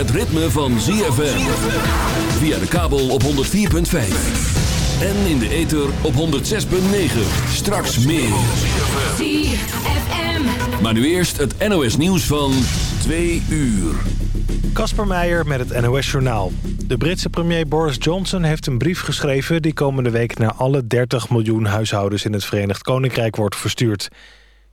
het ritme van ZFM. Via de kabel op 104.5. En in de ether op 106.9. Straks meer. ZFM. Maar nu eerst het NOS nieuws van 2 uur. Kasper Meijer met het NOS Journaal. De Britse premier Boris Johnson heeft een brief geschreven... die komende week naar alle 30 miljoen huishoudens in het Verenigd Koninkrijk wordt verstuurd.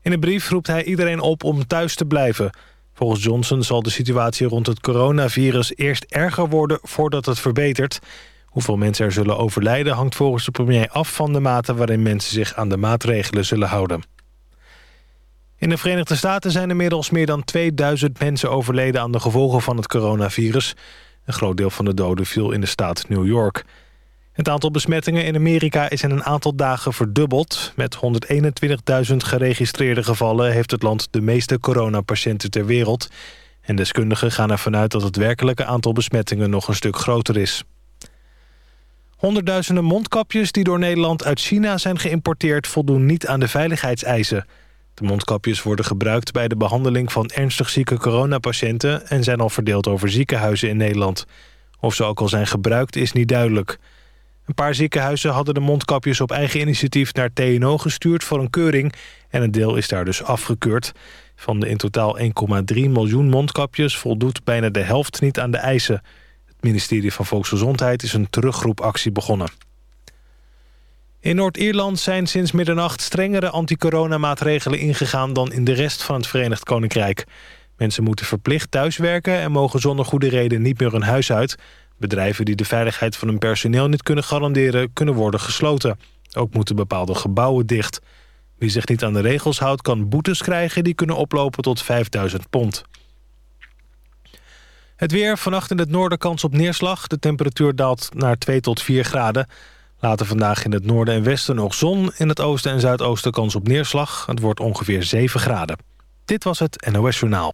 In de brief roept hij iedereen op om thuis te blijven. Volgens Johnson zal de situatie rond het coronavirus eerst erger worden voordat het verbetert. Hoeveel mensen er zullen overlijden hangt volgens de premier af van de mate waarin mensen zich aan de maatregelen zullen houden. In de Verenigde Staten zijn inmiddels meer dan 2000 mensen overleden aan de gevolgen van het coronavirus. Een groot deel van de doden viel in de staat New York. Het aantal besmettingen in Amerika is in een aantal dagen verdubbeld. Met 121.000 geregistreerde gevallen heeft het land de meeste coronapatiënten ter wereld. En deskundigen gaan ervan uit dat het werkelijke aantal besmettingen nog een stuk groter is. Honderdduizenden mondkapjes die door Nederland uit China zijn geïmporteerd... voldoen niet aan de veiligheidseisen. De mondkapjes worden gebruikt bij de behandeling van ernstig zieke coronapatiënten... en zijn al verdeeld over ziekenhuizen in Nederland. Of ze ook al zijn gebruikt is niet duidelijk. Een paar ziekenhuizen hadden de mondkapjes op eigen initiatief naar TNO gestuurd voor een keuring... en een deel is daar dus afgekeurd. Van de in totaal 1,3 miljoen mondkapjes voldoet bijna de helft niet aan de eisen. Het ministerie van Volksgezondheid is een terugroepactie begonnen. In Noord-Ierland zijn sinds middernacht strengere anti-coronamaatregelen ingegaan dan in de rest van het Verenigd Koninkrijk. Mensen moeten verplicht thuiswerken en mogen zonder goede reden niet meer hun huis uit. Bedrijven die de veiligheid van hun personeel niet kunnen garanderen kunnen worden gesloten. Ook moeten bepaalde gebouwen dicht. Wie zich niet aan de regels houdt kan boetes krijgen die kunnen oplopen tot 5000 pond. Het weer, vannacht in het noorden kans op neerslag. De temperatuur daalt naar 2 tot 4 graden. Later vandaag in het noorden en westen nog zon. In het oosten en zuidoosten kans op neerslag. Het wordt ongeveer 7 graden. Dit was het NOS Journaal.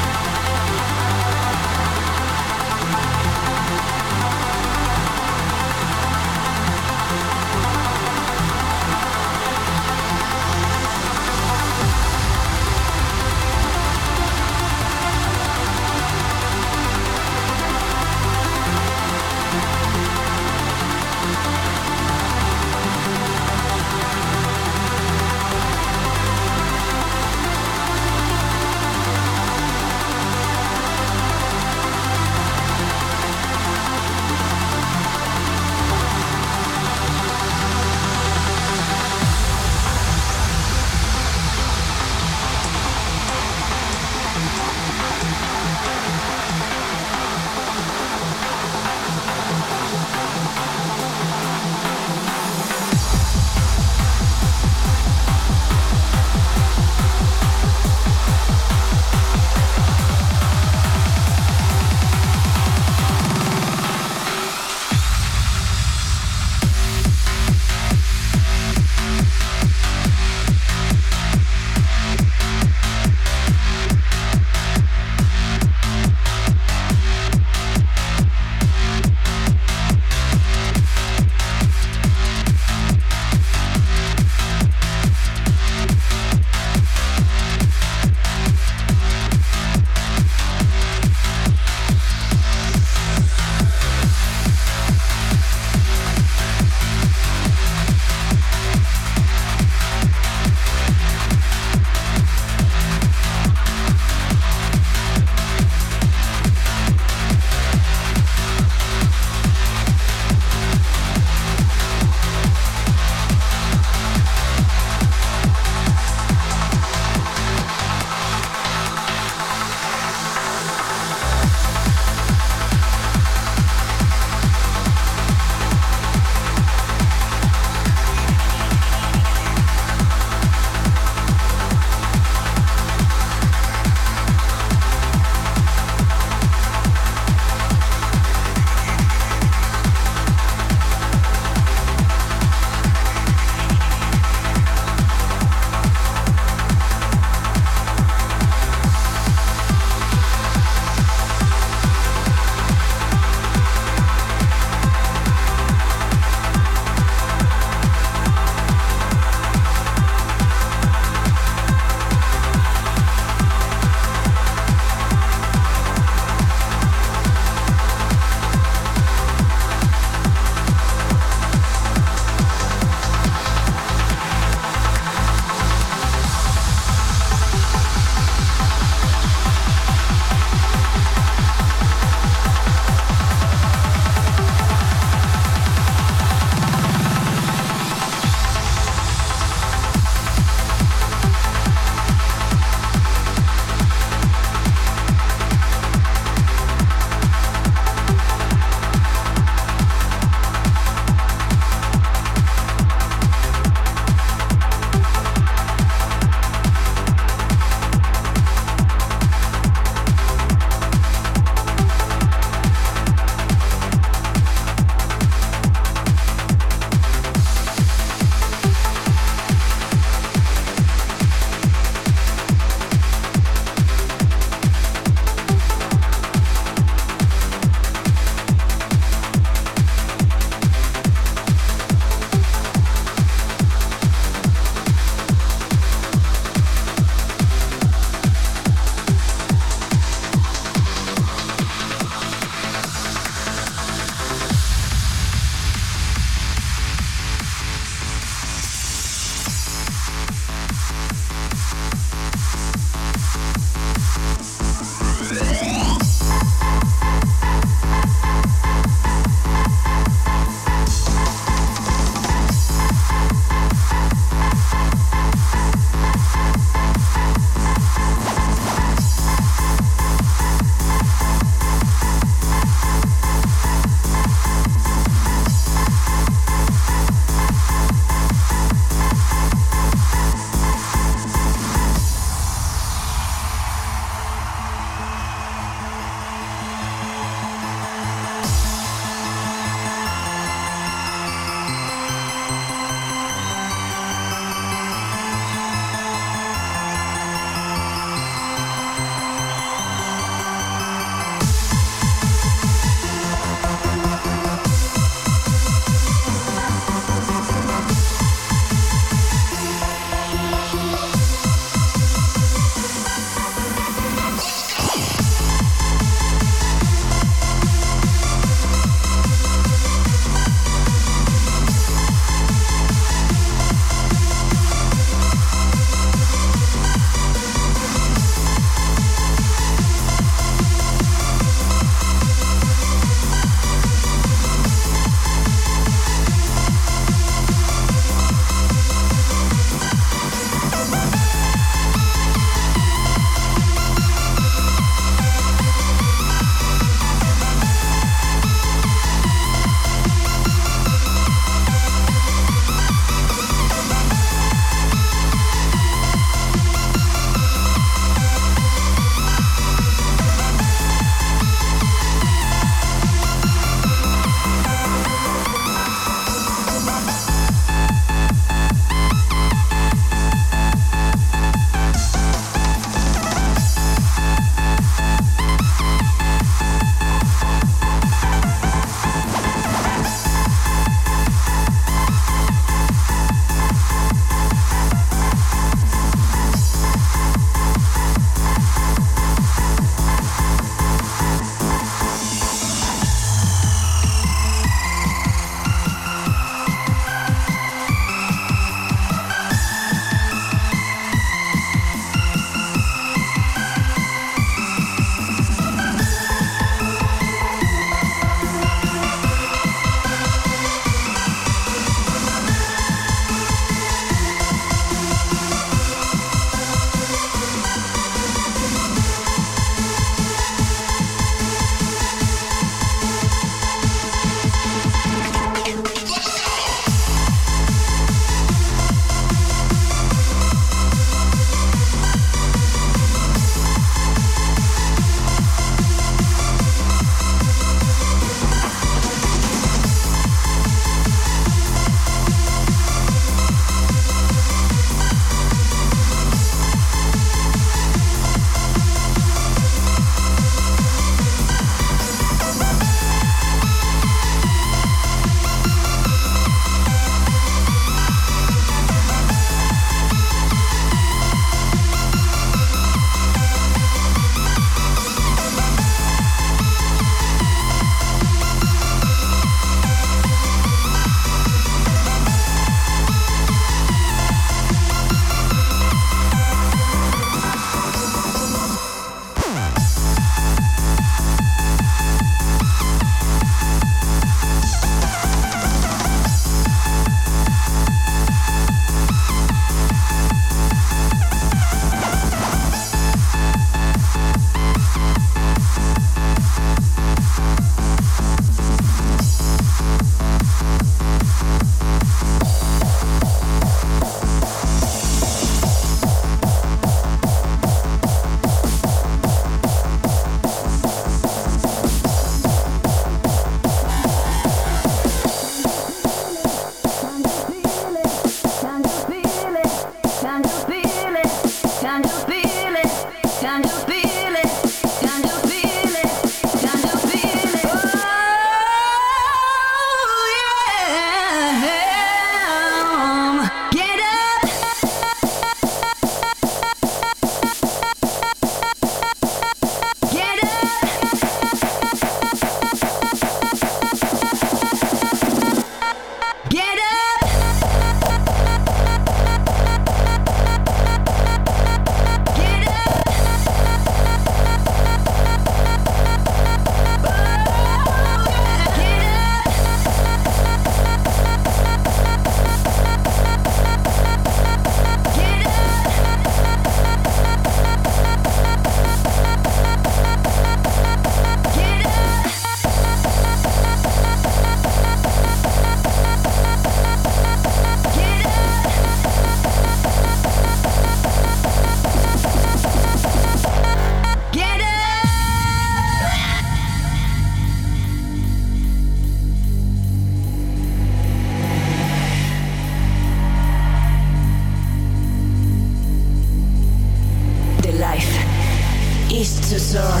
is to soar.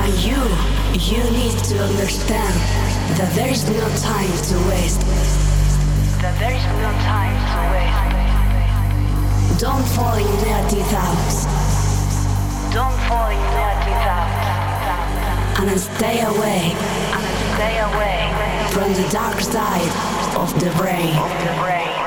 And you, you need to understand that there is no time to waste. That there is no time to waste. Don't fall in dirty thoughts. Don't fall in dirty thoughts. And stay away. And stay away from the dark side of the brain. Of the brain.